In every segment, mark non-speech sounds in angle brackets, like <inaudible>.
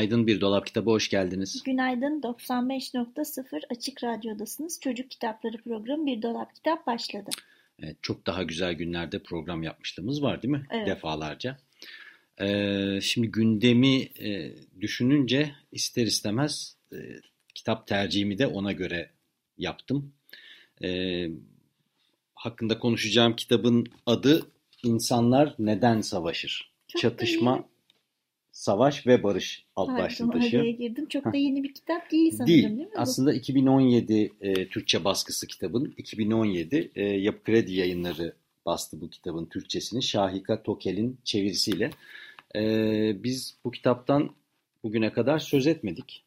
Günaydın Bir Dolap Kitabı hoş geldiniz. Günaydın 95.0 Açık Radyo'dasınız. Çocuk Kitapları programı Bir Dolap Kitap başladı. Evet, çok daha güzel günlerde program yapmışlığımız var değil mi? Evet. Defalarca. Ee, şimdi gündemi e, düşününce ister istemez e, kitap tercihimi de ona göre yaptım. E, hakkında konuşacağım kitabın adı İnsanlar Neden Savaşır? Çok Çatışma. Savaş ve Barış alt başlığı araya girdim. Çok da yeni bir kitap değil sanırım Değil. değil, mi? Aslında 2017 e, Türkçe baskısı kitabın 2017 e, Yapı Kredi yayınları bastı bu kitabın Türkçesini. Şahika Tokel'in çevirisiyle. E, biz bu kitaptan bugüne kadar söz etmedik.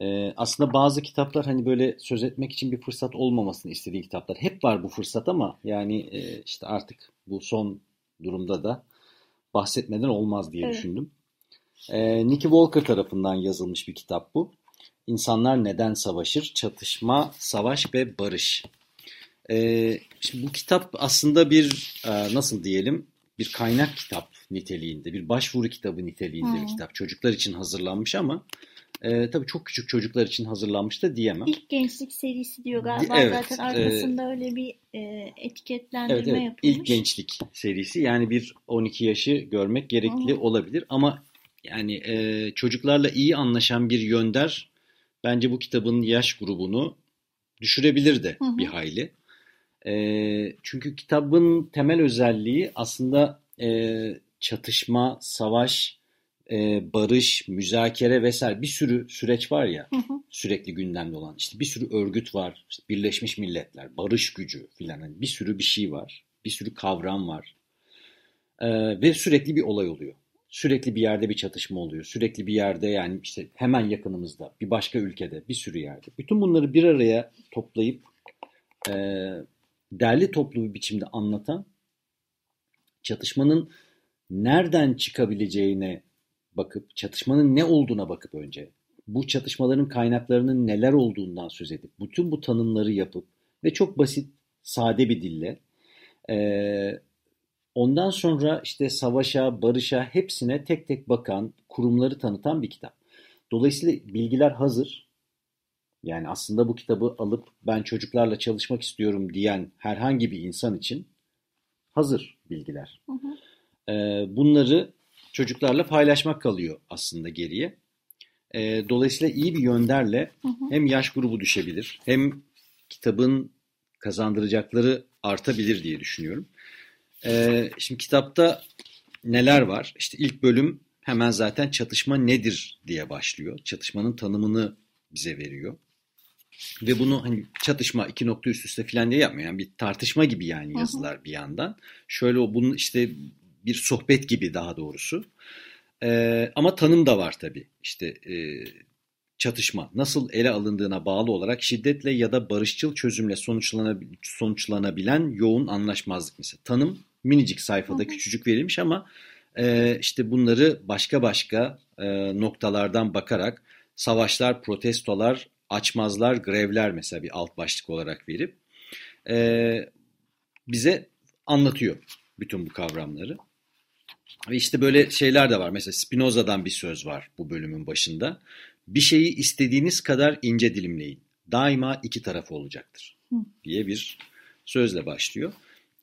E, aslında bazı kitaplar hani böyle söz etmek için bir fırsat olmamasını istediği kitaplar. Hep var bu fırsat ama yani e, işte artık bu son durumda da bahsetmeden olmaz diye Evet. düşündüm. E, Nicky Walker tarafından yazılmış bir kitap bu. İnsanlar Neden Savaşır? Çatışma, Savaş ve Barış. E, şimdi bu kitap aslında bir e, nasıl diyelim bir kaynak kitap niteliğinde, bir başvuru kitabı niteliğinde bir Hmm. kitap. Çocuklar için hazırlanmış ama e, tabii çok küçük çocuklar için hazırlanmış da diyemem. İlk gençlik serisi diyor galiba. Evet, Zaten arkasında öyle bir e, etiketlendirme Evet, evet. yapılmış. İlk gençlik serisi yani bir 12 yaşı görmek gerekli hı. olabilir ama yani e, çocuklarla iyi anlaşan bir yönder bence bu kitabın yaş grubunu düşürebilir de Hı hı. bir hayli. E, çünkü kitabın temel özelliği aslında e, çatışma, savaş, e, barış, müzakere vesaire bir sürü süreç var ya Hı hı. sürekli gündemde olan işte bir sürü örgüt var. İşte Birleşmiş Milletler, barış gücü filan hani bir sürü bir şey var. Bir sürü kavram var. Ee, ve sürekli bir olay oluyor. Sürekli bir yerde bir çatışma oluyor. Sürekli bir yerde yani işte hemen yakınımızda, bir başka ülkede, bir sürü yerde. Bütün bunları bir araya toplayıp e, derli toplu bir biçimde anlatan çatışmanın nereden çıkabileceğine bakıp, çatışmanın ne olduğuna bakıp önce, bu çatışmaların kaynaklarının neler olduğundan söz edip, bütün bu tanımları yapıp ve çok basit, sade bir dille, eee, ondan sonra işte savaşa, barışa hepsine tek tek bakan, kurumları tanıtan bir kitap. Dolayısıyla bilgiler hazır. Yani aslında bu kitabı alıp ben çocuklarla çalışmak istiyorum diyen herhangi bir insan için hazır bilgiler. Hı hı. Ee, bunları çocuklarla paylaşmak kalıyor aslında geriye. Ee, dolayısıyla iyi bir yönderle Hı hı. hem yaş grubu düşebilir hem kitabın kazandıracakları artabilir diye düşünüyorum. Ee, şimdi kitapta neler var? İşte ilk bölüm hemen zaten çatışma nedir diye başlıyor. Çatışmanın tanımını bize veriyor. Ve bunu hani çatışma iki nokta üst üste falan diye yapmıyor. Yani bir tartışma gibi yani yazılar bir yandan. Şöyle o bunun işte bir sohbet gibi daha doğrusu. Ee, ama tanım da var tabii. İşte e, çatışma nasıl ele alındığına bağlı olarak şiddetle ya da barışçıl çözümle sonuçlanabil- sonuçlanabilen yoğun anlaşmazlık mesela. Tanım minicik sayfada küçücük verilmiş ama e, işte bunları başka başka e, noktalardan bakarak savaşlar, protestolar, açmazlar, grevler mesela bir alt başlık olarak verip e, bize anlatıyor bütün bu kavramları. Ve işte böyle şeyler de var. Mesela Spinoza'dan bir söz var bu bölümün başında. Bir şeyi istediğiniz kadar ince dilimleyin. Daima iki tarafı olacaktır diye bir sözle başlıyor.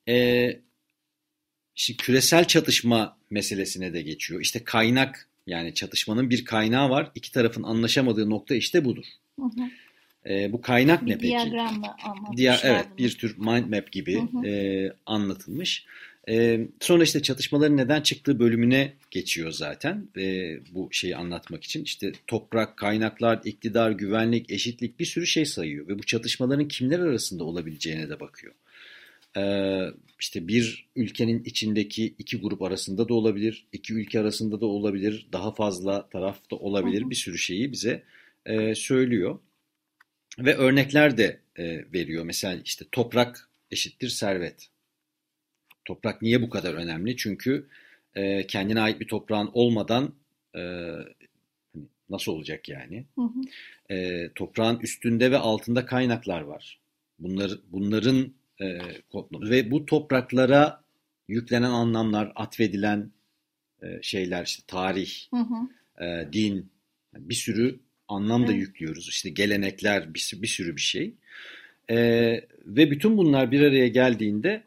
Ee, şimdi küresel çatışma meselesine de geçiyor. İşte kaynak yani çatışmanın bir kaynağı var. İki tarafın anlaşamadığı nokta işte budur. Hı hı. Ee, bu kaynak Bir ne peki? Diğer, evet bir tür mind map gibi Hı hı. e, anlatılmış. E, sonra işte çatışmaların neden çıktığı bölümüne geçiyor zaten e, bu şeyi anlatmak için. İşte toprak, kaynaklar, iktidar, güvenlik, eşitlik bir sürü şey sayıyor ve bu çatışmaların kimler arasında olabileceğine de bakıyor. İşte bir ülkenin içindeki iki grup arasında da olabilir, iki ülke arasında da olabilir, daha fazla tarafta olabilir bir sürü şeyi bize e, söylüyor. Ve örnekler de e, veriyor. Mesela işte toprak eşittir servet. Toprak niye bu kadar önemli? Çünkü e, kendine ait bir toprağın olmadan hani nasıl olacak yani? Hı hı. E, toprağın üstünde ve altında kaynaklar var. Bunlar, bunların e, kodlu- ve bu topraklara yüklenen anlamlar, atfedilen e, şeyler, işte tarih, Hı hı. e, din, bir sürü anlam da yüklüyoruz. İşte gelenekler, bir, bir sürü bir şey. E, ve bütün bunlar bir araya geldiğinde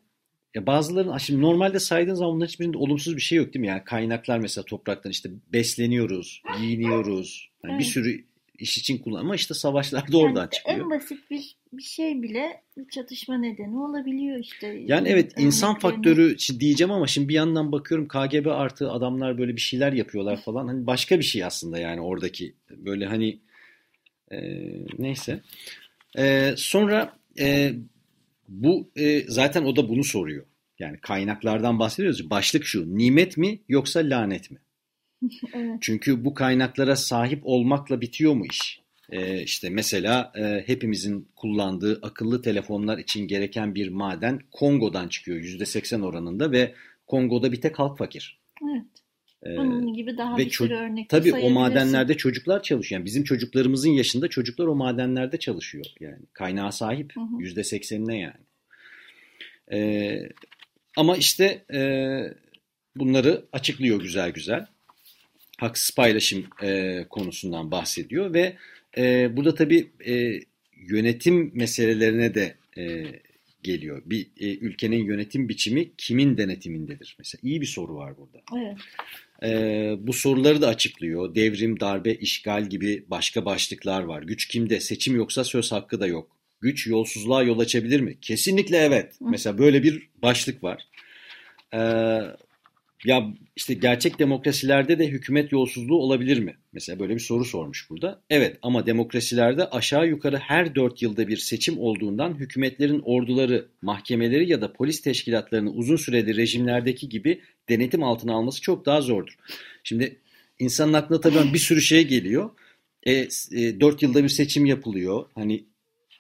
ya bazılarının şimdi normalde saydığın zaman bunların hiçbirinde olumsuz bir şey yok değil mi? Yani kaynaklar mesela topraktan işte besleniyoruz, giyiniyoruz. Yani bir Evet. sürü iş için kullan ama işte savaşlar da oradan Yani çıkıyor. En basit bir, bir şey bile bir çatışma nedeni olabiliyor işte. Yani evet insan faktörü diyeceğim ama şimdi bir yandan bakıyorum KGB artı adamlar böyle bir şeyler yapıyorlar falan. Hani başka bir şey aslında yani oradaki böyle hani e, neyse. E, sonra e, bu e, zaten o da bunu soruyor. Yani kaynaklardan bahsediyoruz. Başlık şu nimet mi yoksa lanet mi? <laughs> Evet. Çünkü bu kaynaklara sahip olmakla bitiyor mu iş? Ee, işte mesela e, hepimizin kullandığı akıllı telefonlar için gereken bir maden Kongo'dan çıkıyor %80 oranında ve Kongo'da bir tek halk fakir. Evet. Ee, Bunun gibi daha ve bir sürü örnek tabii o madenlerde çocuklar çalışıyor. Yani bizim çocuklarımızın yaşında çocuklar o madenlerde çalışıyor. Yani kaynağa sahip hı. %80'ine yani. Ee, ama işte e, bunları açıklıyor güzel güzel haksız paylaşım e, konusundan bahsediyor ve e, burada tabii e, yönetim meselelerine de e, geliyor. Bir e, ülkenin yönetim biçimi kimin denetimindedir? Mesela iyi bir soru var burada. Evet. E, bu soruları da açıklıyor. Devrim, darbe, işgal gibi başka başlıklar var. Güç kimde? Seçim yoksa söz hakkı da yok. Güç yolsuzluğa yol açabilir mi? Kesinlikle evet. Hı. Mesela böyle bir başlık var. Ee, ya işte gerçek demokrasilerde de hükümet yolsuzluğu olabilir mi? Mesela böyle bir soru sormuş burada. Evet ama demokrasilerde aşağı yukarı her dört yılda bir seçim olduğundan hükümetlerin orduları, mahkemeleri ya da polis teşkilatlarını uzun süreli rejimlerdeki gibi denetim altına alması çok daha zordur. Şimdi insanın aklına tabii bir sürü şey geliyor. E, e, dört yılda bir seçim yapılıyor. Hani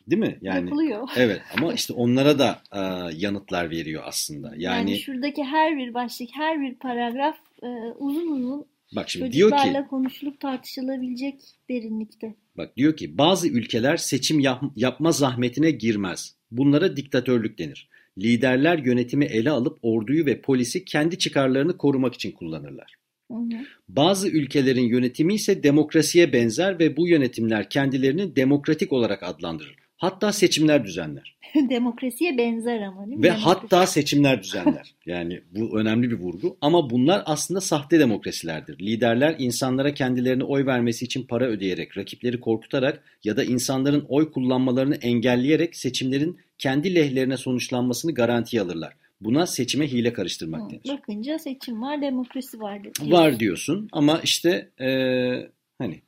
değil mi? Yani Yapılıyor. <laughs> evet ama işte onlara da e, yanıtlar veriyor aslında. Yani, Yani, şuradaki her bir başlık, her bir paragraf e, uzun uzun bak şimdi diyor ki konuşulup tartışılabilecek derinlikte. Bak diyor ki bazı ülkeler seçim yap- yapma zahmetine girmez. Bunlara diktatörlük denir. Liderler yönetimi ele alıp orduyu ve polisi kendi çıkarlarını korumak için kullanırlar. Hı hı. Bazı ülkelerin yönetimi ise demokrasiye benzer ve bu yönetimler kendilerini demokratik olarak adlandırır. Hatta seçimler düzenler. <laughs> Demokrasiye benzer ama değil mi? Ve Demokrasi. hatta seçimler düzenler. <laughs> Yani bu önemli bir vurgu. Ama bunlar aslında sahte demokrasilerdir. Liderler insanlara kendilerine oy vermesi için para ödeyerek, rakipleri korkutarak ya da insanların oy kullanmalarını engelleyerek seçimlerin kendi lehlerine sonuçlanmasını garantiye alırlar. Buna seçime hile karıştırmak Hı, denir. Bakınca seçim var, demokrasi var. diyorsun. Var diyorsun ama işte eee, hani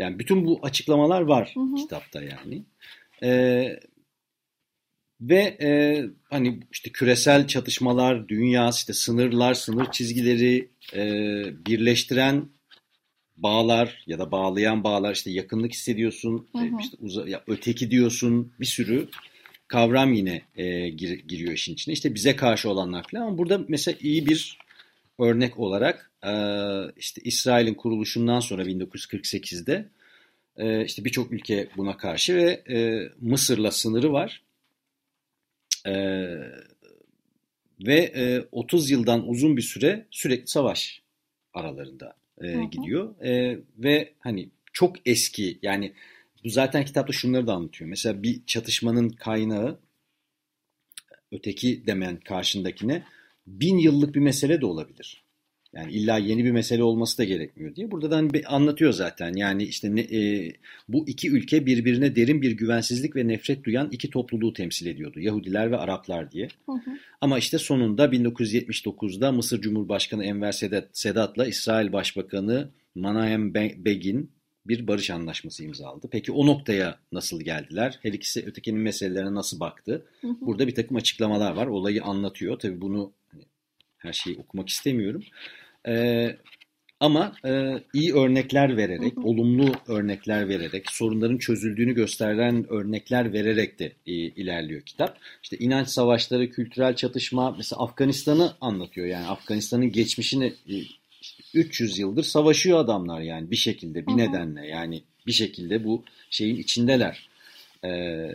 yani bütün bu açıklamalar var Hı hı. kitapta yani. Eee, ve eee, hani işte küresel çatışmalar, dünya, işte sınırlar, sınır çizgileri eee, birleştiren bağlar ya da bağlayan bağlar işte yakınlık hissediyorsun, Hı hı. e, işte uza- ya öteki diyorsun bir sürü kavram yine e, gir- giriyor işin içine. İşte bize karşı olanlar falan ama burada mesela iyi bir örnek olarak e, işte İsrail'in kuruluşundan sonra 1948'de e, işte birçok ülke buna karşı ve e, Mısır'la sınırı var. E, ve e, 30 yıldan uzun bir süre sürekli savaş aralarında e, Hı hı. gidiyor. E, ve hani çok eski yani bu zaten kitapta şunları da anlatıyor. Mesela bir çatışmanın kaynağı öteki demen karşındakine bin yıllık bir mesele de olabilir. Yani illa yeni bir mesele olması da gerekmiyor diye. Burada da hani anlatıyor zaten. Yani işte ne, e, bu iki ülke birbirine derin bir güvensizlik ve nefret duyan iki topluluğu temsil ediyordu. Yahudiler ve Araplar diye. Hı hı. Ama işte sonunda 1979'da Mısır Cumhurbaşkanı Enver Sedat, Sedat'la İsrail Başbakanı Menahem Be- Begin bir barış anlaşması imzaladı. Peki o noktaya nasıl geldiler? Her ikisi ötekinin meselelerine nasıl baktı? Hı hı. Burada bir takım açıklamalar var. Olayı anlatıyor. Tabii bunu her şeyi okumak istemiyorum. Ee, ama e, iyi örnekler vererek, Hı hı. olumlu örnekler vererek, sorunların çözüldüğünü gösteren örnekler vererek de e, ilerliyor kitap. İşte inanç savaşları, kültürel çatışma, mesela Afganistan'ı anlatıyor. Yani Afganistan'ın geçmişini e, işte 300 yıldır savaşıyor adamlar yani bir şekilde, bir Hı hı. nedenle. Yani bir şekilde bu şeyin içindeler. Ee,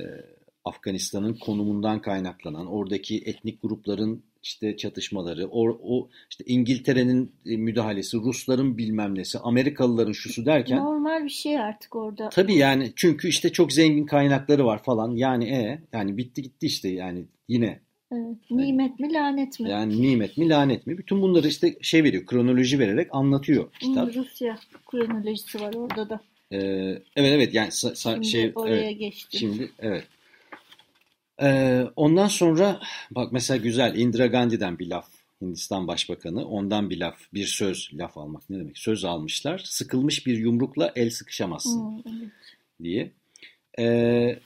Afganistan'ın konumundan kaynaklanan, oradaki etnik grupların işte çatışmaları, o, o işte İngiltere'nin e, müdahalesi, Rusların bilmem nesi, Amerikalıların şusu derken Normal bir şey artık orada. tabii yani çünkü işte çok zengin kaynakları var falan. Yani e yani bitti gitti işte yani yine Evet. Nimet mi lanet mi? yani nimet mi lanet mi? Bütün bunları işte şey veriyor, kronoloji vererek anlatıyor kitap. Rusya kronolojisi var orada da. Ee, evet evet yani sa- sa- Şimdi şey oraya evet. geçti. Şimdi evet. Ee, ondan sonra bak mesela güzel Indira Gandhi'den bir laf. Hindistan Başbakanı ondan bir laf, bir söz, laf almak ne demek? Söz almışlar. Sıkılmış bir yumrukla el sıkışamazsın Hmm, evet. diye. Ee,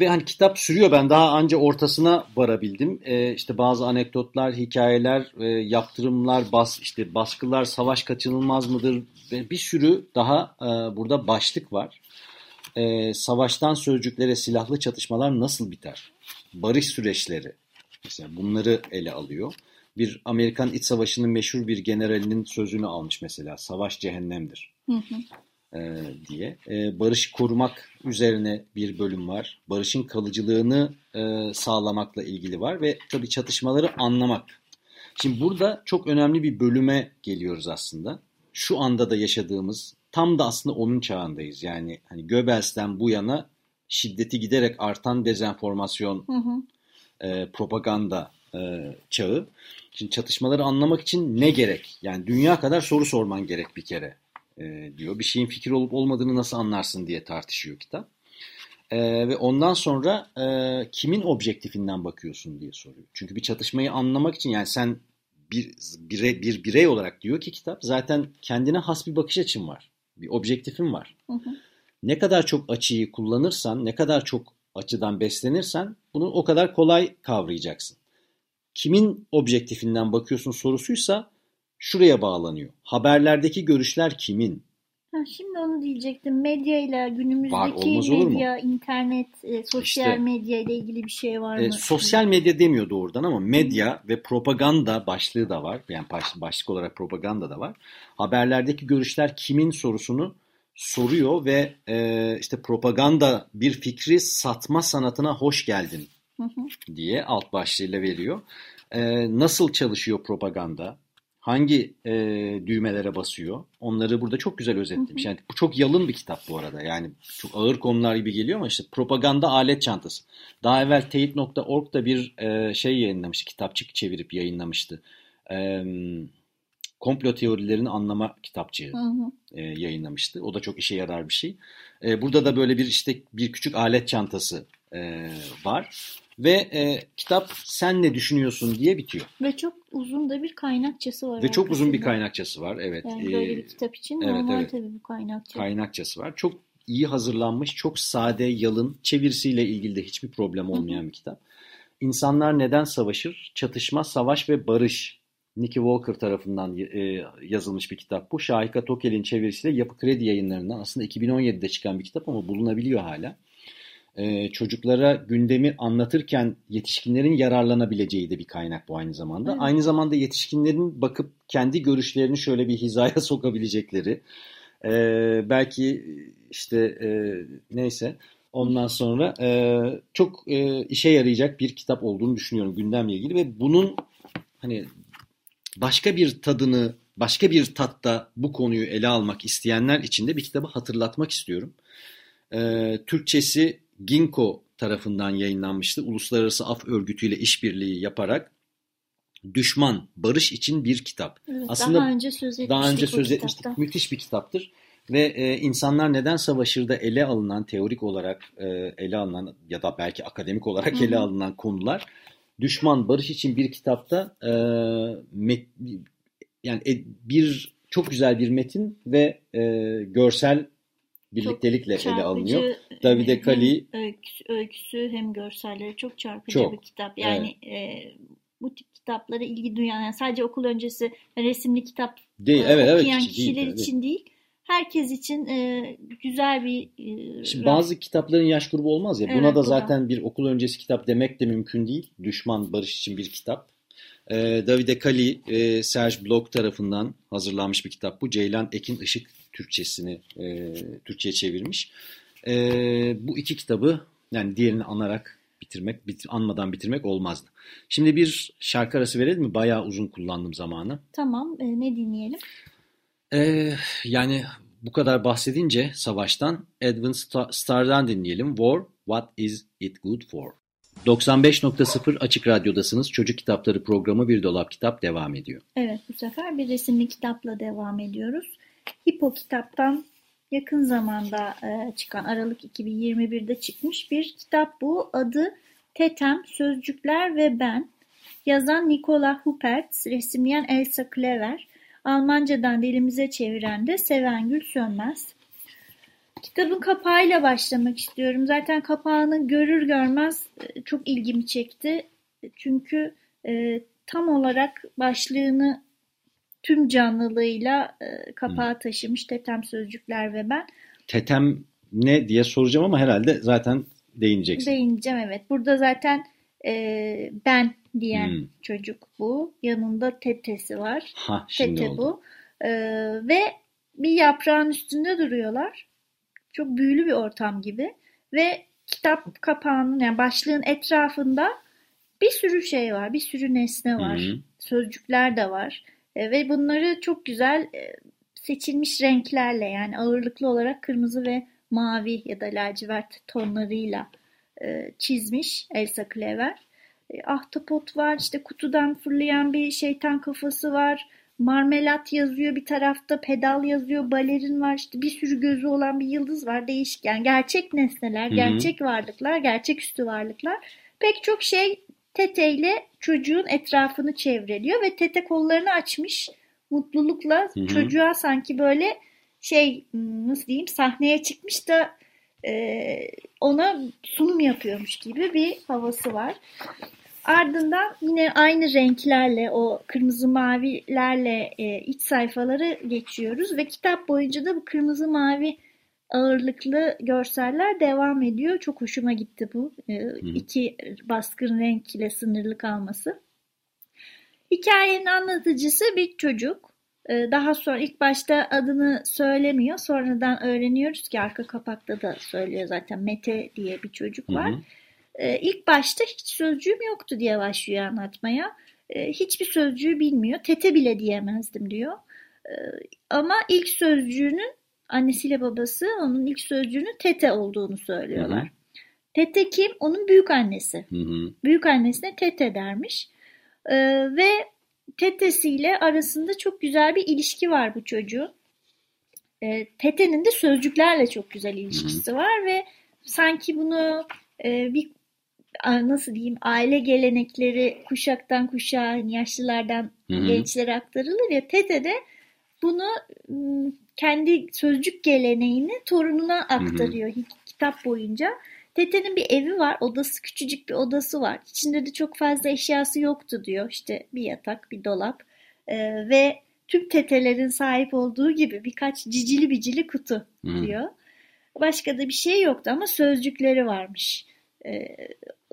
ve hani kitap sürüyor. Ben daha anca ortasına varabildim. Ee, işte bazı anekdotlar, hikayeler, e, yaptırımlar, bas, işte baskılar, savaş kaçınılmaz mıdır? Ve bir sürü daha e, burada başlık var. Ee, savaştan sözcüklere silahlı çatışmalar nasıl biter? Barış süreçleri. Mesela bunları ele alıyor. Bir Amerikan İç Savaşı'nın meşhur bir generalinin sözünü almış mesela. Savaş cehennemdir Hı hı. e, diye. E, barışı korumak üzerine bir bölüm var. Barışın kalıcılığını e, sağlamakla ilgili var ve tabii çatışmaları anlamak. Şimdi burada çok önemli bir bölüme geliyoruz aslında. Şu anda da yaşadığımız tam da aslında onun çağındayız. Yani hani Göbels'ten bu yana şiddeti giderek artan dezenformasyon Hı hı. e, propaganda e, çağı. Şimdi çatışmaları anlamak için ne gerek? Yani dünya kadar soru sorman gerek bir kere e, diyor. Bir şeyin fikir olup olmadığını nasıl anlarsın diye tartışıyor kitap. E, ve ondan sonra e, kimin objektifinden bakıyorsun diye soruyor. Çünkü bir çatışmayı anlamak için yani sen bir birey, bir birey olarak diyor ki kitap zaten kendine has bir bakış açın var. Bir objektifin var. Hı hı. Ne kadar çok açıyı kullanırsan, ne kadar çok açıdan beslenirsen bunu o kadar kolay kavrayacaksın. Kimin objektifinden bakıyorsun sorusuysa şuraya bağlanıyor. Haberlerdeki görüşler kimin? Ha, şimdi onu diyecektim. Medya ile Var, günümüzdeki mu? medya, internet, e, sosyal İşte. medya ile ilgili bir şey var mı? E, sosyal medya demiyor doğrudan ama medya ve propaganda başlığı da var. Yani baş- başlık olarak propaganda da var. Haberlerdeki görüşler kimin sorusunu soruyor ve e, işte propaganda bir fikri satma sanatına hoş geldin Hı hı. diye alt başlığıyla veriyor. Ee, nasıl çalışıyor propaganda? Hangi e, düğmelere basıyor? Onları burada çok güzel özetlemiş. Yani bu çok yalın bir kitap bu arada. Yani çok ağır konular gibi geliyor ama işte propaganda alet çantası. Daha evvel teyit.org da bir e, şey yayınlamıştı. Kitapçık çevirip yayınlamıştı. E, komplo teorilerini anlama kitapçığı Hı hı. e, yayınlamıştı. O da çok işe yarar bir şey. E, burada da böyle bir işte bir küçük alet çantası e, var ve e, kitap sen ne düşünüyorsun diye bitiyor. Ve çok uzun da bir kaynakçası var. Ve çok uzun bir kaynakçası var. Evet. Yani E, böyle bir kitap için evet, normal evet. tabii bu kaynakça. kaynakçası var. Çok iyi hazırlanmış, çok sade, yalın, çevirisiyle ilgili de hiçbir problem olmayan bir kitap. İnsanlar neden savaşır? Çatışma, savaş ve barış. Nicky Walker tarafından e, yazılmış bir kitap bu. Şahika Tokel'in çevirisiyle Yapı Kredi yayınlarından aslında 2017'de çıkan bir kitap ama bulunabiliyor hala. E, çocuklara gündemi anlatırken yetişkinlerin yararlanabileceği de bir kaynak bu aynı zamanda. Evet. Aynı zamanda yetişkinlerin bakıp kendi görüşlerini şöyle bir hizaya <laughs> sokabilecekleri, e, belki işte e, neyse ondan sonra e, çok e, işe yarayacak bir kitap olduğunu düşünüyorum gündemle ilgili ve bunun hani başka bir tadını, başka bir tatta bu konuyu ele almak isteyenler için de bir kitabı hatırlatmak istiyorum. Ee, Türkçesi Ginko tarafından yayınlanmıştı. Uluslararası Af Örgütü ile işbirliği yaparak Düşman, Barış için bir kitap. Evet, Aslında daha önce söz etmiştik Daha önce söz etmiştik. kitapta. Müthiş bir kitaptır. Ve e, insanlar neden savaşırda ele alınan, teorik olarak e, ele alınan ya da belki akademik olarak Hı hı. ele alınan konular Düşman Barış için bir kitapta e, met, yani e, bir çok güzel bir metin ve e, görsel birliktelikle Çok ele alınıyor. Davide hem Kali- öyküsü, öyküsü hem görselleri çok çarpıcı Çok, bir kitap. Yani e, bu tip kitaplara ilgi duyan yani sadece okul öncesi resimli kitap Değil, evet evet. okuyan değil, kişiler evet. için değil. Herkes için e, güzel bir e, Şimdi bazı kitapların yaş grubu olmaz ya. Buna Evet, da bu da. zaten bir okul öncesi kitap demek de mümkün değil. Düşman Barış için bir kitap. Ee, Davide Kali, e, Serge Bloch tarafından hazırlanmış bir kitap bu. Ceylan Ekin Işık Türkçesini e, Türkçe'ye çevirmiş. E, bu iki kitabı yani diğerini anarak bitirmek, bit, anmadan bitirmek olmazdı. Şimdi bir şarkı arası verelim mi? Bayağı uzun kullandım zamanı. Tamam e, ne dinleyelim? Ee, yani bu kadar bahsedince savaştan Edwin Sta- Starr'dan dinleyelim. War, What is it good for? 95.0 Açık Radyo'dasınız. Çocuk Kitapları programı Bir Dolap Kitap devam ediyor. Evet bu sefer bir resimli kitapla devam ediyoruz. Hippo kitaptan yakın zamanda e, çıkan Aralık 2021'de çıkmış bir kitap bu. Adı Tetem, Sözcükler ve Ben. Yazan Nikola Huppert, resimleyen Elsa Klever, Almancadan dilimize çeviren de Sevengül Sönmez. Kitabın kapağıyla başlamak istiyorum. Zaten kapağını görür görmez e, çok ilgimi çekti. Çünkü e, tam olarak başlığını tüm canlılığıyla e, kapağa taşımış Tetem Sözcükler ve ben. Tetem ne diye soracağım ama herhalde zaten değineceksin. Değineceğim evet. Burada zaten e, ben diyen Hmm. çocuk bu. Yanında tetesi var. Ha şimdi Tete oldu. bu. E, ve bir yaprağın üstünde duruyorlar. Çok büyülü bir ortam gibi. Ve kitap kapağının yani başlığın etrafında bir sürü şey var. Bir sürü nesne var. Hı. Sözcükler de var. E, ve bunları çok güzel e, seçilmiş renklerle yani ağırlıklı olarak kırmızı ve mavi ya da lacivert tonlarıyla e, çizmiş Elsa Klever. E, ahtapot var, işte kutudan fırlayan bir şeytan kafası var. Marmelat yazıyor bir tarafta, pedal yazıyor, balerin var, işte bir sürü gözü olan bir yıldız var. Değişik yani gerçek nesneler, Hı hı. gerçek varlıklar, gerçeküstü varlıklar. Pek çok şey Tete ile çocuğun etrafını çevreliyor ve Tete kollarını açmış mutlulukla Hı hı. çocuğa sanki böyle şey hmm, nasıl diyeyim sahneye çıkmış da ona sunum yapıyormuş gibi bir havası var. Ardından yine aynı renklerle o kırmızı mavilerle e, iç sayfaları geçiyoruz ve kitap boyunca da bu kırmızı mavi ağırlıklı görseller devam ediyor. Çok hoşuma gitti bu e, iki baskın renk ile sınırlı kalması. Hikayenin anlatıcısı bir çocuk. Ee, Daha sonra ilk başta adını söylemiyor. Sonradan öğreniyoruz ki arka kapakta da söylüyor zaten Mete diye bir çocuk Hı var. hı. Ee, İlk başta hiç sözcüğüm yoktu diye başlıyor anlatmaya. Ee, Hiçbir sözcüğü bilmiyor. Tete bile diyemezdim diyor. Ama ilk sözcüğünün annesiyle babası onun ilk sözcüğünün tete olduğunu söylüyorlar. Hı hı. Tete kim? Onun büyük annesi. Hı hı. Büyük annesine tete dermiş. Ee, ve tetesiyle arasında çok güzel bir ilişki var bu çocuğun. Ee, tetenin de sözcüklerle çok güzel ilişkisi var ve sanki bunu e, bir nasıl diyeyim aile gelenekleri kuşaktan kuşağa hani yaşlılardan Hı hı. gençlere aktarılır ya Tete de bunu kendi sözcük geleneğini torununa aktarıyor hi- kitap boyunca. Tete'nin bir evi var, odası küçücük bir odası var. İçinde de çok fazla eşyası yoktu diyor. İşte bir yatak, bir dolap Ee, ve tüm tetelerin sahip olduğu gibi birkaç cicili bicili kutu Hı. diyor. Başka da bir şey yoktu ama sözcükleri varmış. Ee,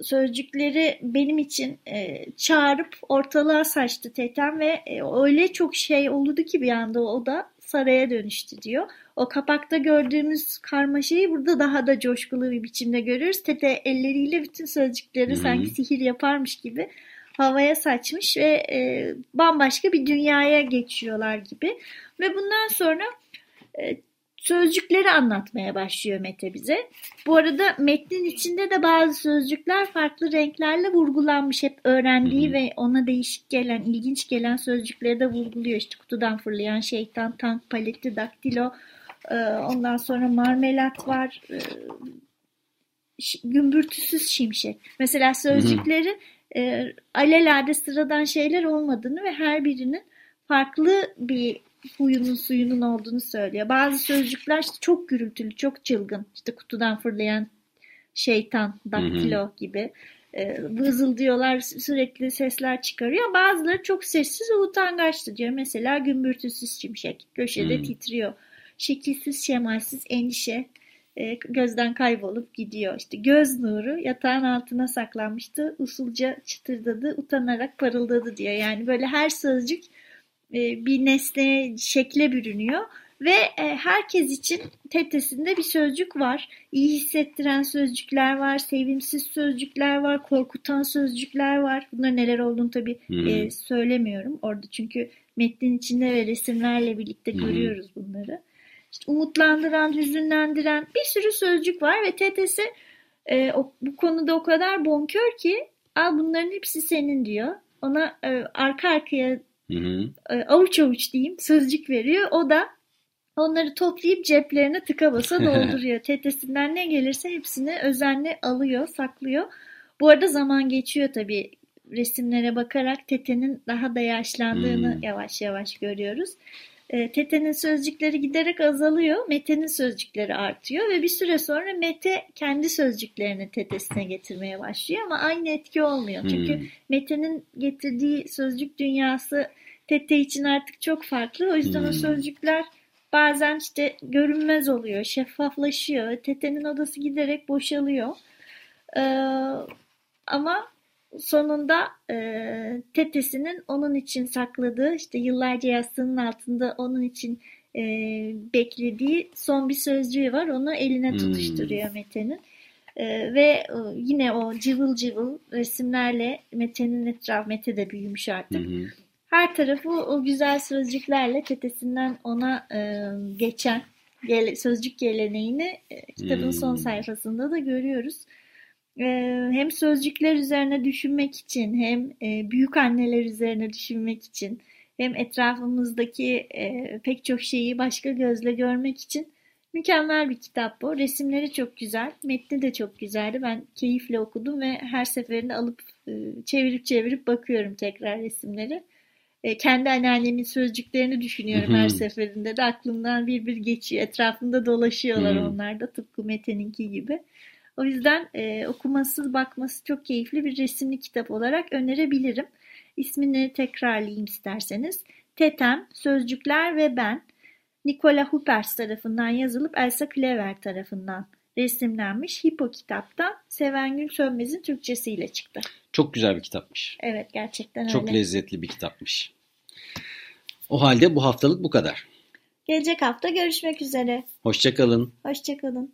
sözcükleri benim için e, çağırıp ortalığa saçtı tetem ve e, öyle çok şey oldu ki bir anda o da saraya dönüştü diyor. O kapakta gördüğümüz karmaşayı burada daha da coşkulu bir biçimde görüyoruz. Tete elleriyle bütün sözcükleri Hı hı. sanki sihir yaparmış gibi havaya saçmış ve e, bambaşka bir dünyaya geçiyorlar gibi. Ve bundan sonra e, sözcükleri anlatmaya başlıyor Mete bize. Bu arada metnin içinde de bazı sözcükler farklı renklerle vurgulanmış. Hep öğrendiği ve ona değişik gelen, ilginç gelen sözcükleri de vurguluyor. İşte kutudan fırlayan şeytan, tank, paleti, daktilo. e, Ondan sonra marmelat var. e, ş- Gümbürtüsüz şimşek. Mesela sözcükleri e, alelade sıradan şeyler olmadığını ve her birinin farklı bir huyunun suyunun olduğunu söylüyor. Bazı sözcükler işte çok gürültülü, çok çılgın. İşte kutudan fırlayan şeytan, daktilo gibi. E, vızıldıyorlar, sürekli sesler çıkarıyor. Bazıları çok sessiz ve utangaçtı diyor. Mesela gümbürtüsüz şimşek. Köşede hmm. titriyor. Şekilsiz, şemalsiz endişe e, gözden kaybolup gidiyor. İşte göz nuru yatağın altına saklanmıştı. Usulca çıtırdadı, utanarak parıldadı diyor. Yani böyle her sözcük e, bir nesne şekle bürünüyor. Ve e, herkes için tetesinde bir sözcük var. İyi hissettiren sözcükler var, sevimsiz sözcükler var, korkutan sözcükler var. Bunlar neler olduğunu tabii hmm. e, söylemiyorum orada çünkü metnin içinde ve resimlerle birlikte hmm. görüyoruz bunları. İşte umutlandıran, hüzünlendiren bir sürü sözcük var ve tetesi e, o, bu konuda o kadar bonkör ki al bunların hepsi senin diyor. Ona e, arka arkaya Hı hı. E, avuç avuç diyeyim sözcük veriyor. O da onları toplayıp ceplerine tıka basa <laughs> dolduruyor. Tetesinden ne gelirse hepsini özenle alıyor, saklıyor. Bu arada zaman geçiyor tabii. Resimlere bakarak Tete'nin daha da yaşlandığını hmm. yavaş yavaş görüyoruz. E, Tete'nin sözcükleri giderek azalıyor. Mete'nin sözcükleri artıyor ve bir süre sonra Mete kendi sözcüklerini Tete'sine getirmeye başlıyor ama aynı etki olmuyor. Çünkü hmm. Mete'nin getirdiği sözcük dünyası Tete için artık çok farklı. O yüzden hmm. o sözcükler bazen işte görünmez oluyor, şeffaflaşıyor. Tete'nin odası giderek boşalıyor. Ee, ama sonunda e, tetesinin onun için sakladığı işte yıllarca yastığının altında onun için e, beklediği son bir sözcüğü var. Onu eline hmm. tutuşturuyor Mete'nin. E, ve e, yine o cıvıl cıvıl resimlerle Mete'nin etrafı, Mete de büyümüş artık. Hmm. Her tarafı o güzel sözcüklerle tetesinden ona e, geçen gele, sözcük geleneğini e, kitabın hmm. son sayfasında da görüyoruz. Hem sözcükler üzerine düşünmek için hem büyük anneler üzerine düşünmek için hem etrafımızdaki pek çok şeyi başka gözle görmek için mükemmel bir kitap bu. Resimleri çok güzel, metni de çok güzeldi. Ben keyifle okudum ve her seferinde alıp çevirip çevirip bakıyorum tekrar resimleri. Kendi anneannemin sözcüklerini düşünüyorum her seferinde de aklımdan bir bir geçiyor. Etrafında dolaşıyorlar onlar da tıpkı Mete'ninki gibi. O yüzden e, okuması, bakması çok keyifli bir resimli kitap olarak önerebilirim. İsmini tekrarlayayım isterseniz. Tetem, Sözcükler ve Ben, Nikola Hupers tarafından yazılıp Elsa Clever tarafından resimlenmiş Hipo kitaptan Sevengül Sönmez'in Türkçesiyle çıktı. Çok güzel bir kitapmış. Evet gerçekten öyle. Çok lezzetli bir kitapmış. O halde bu haftalık bu kadar. Gelecek hafta görüşmek üzere. Hoşçakalın. Hoşçakalın.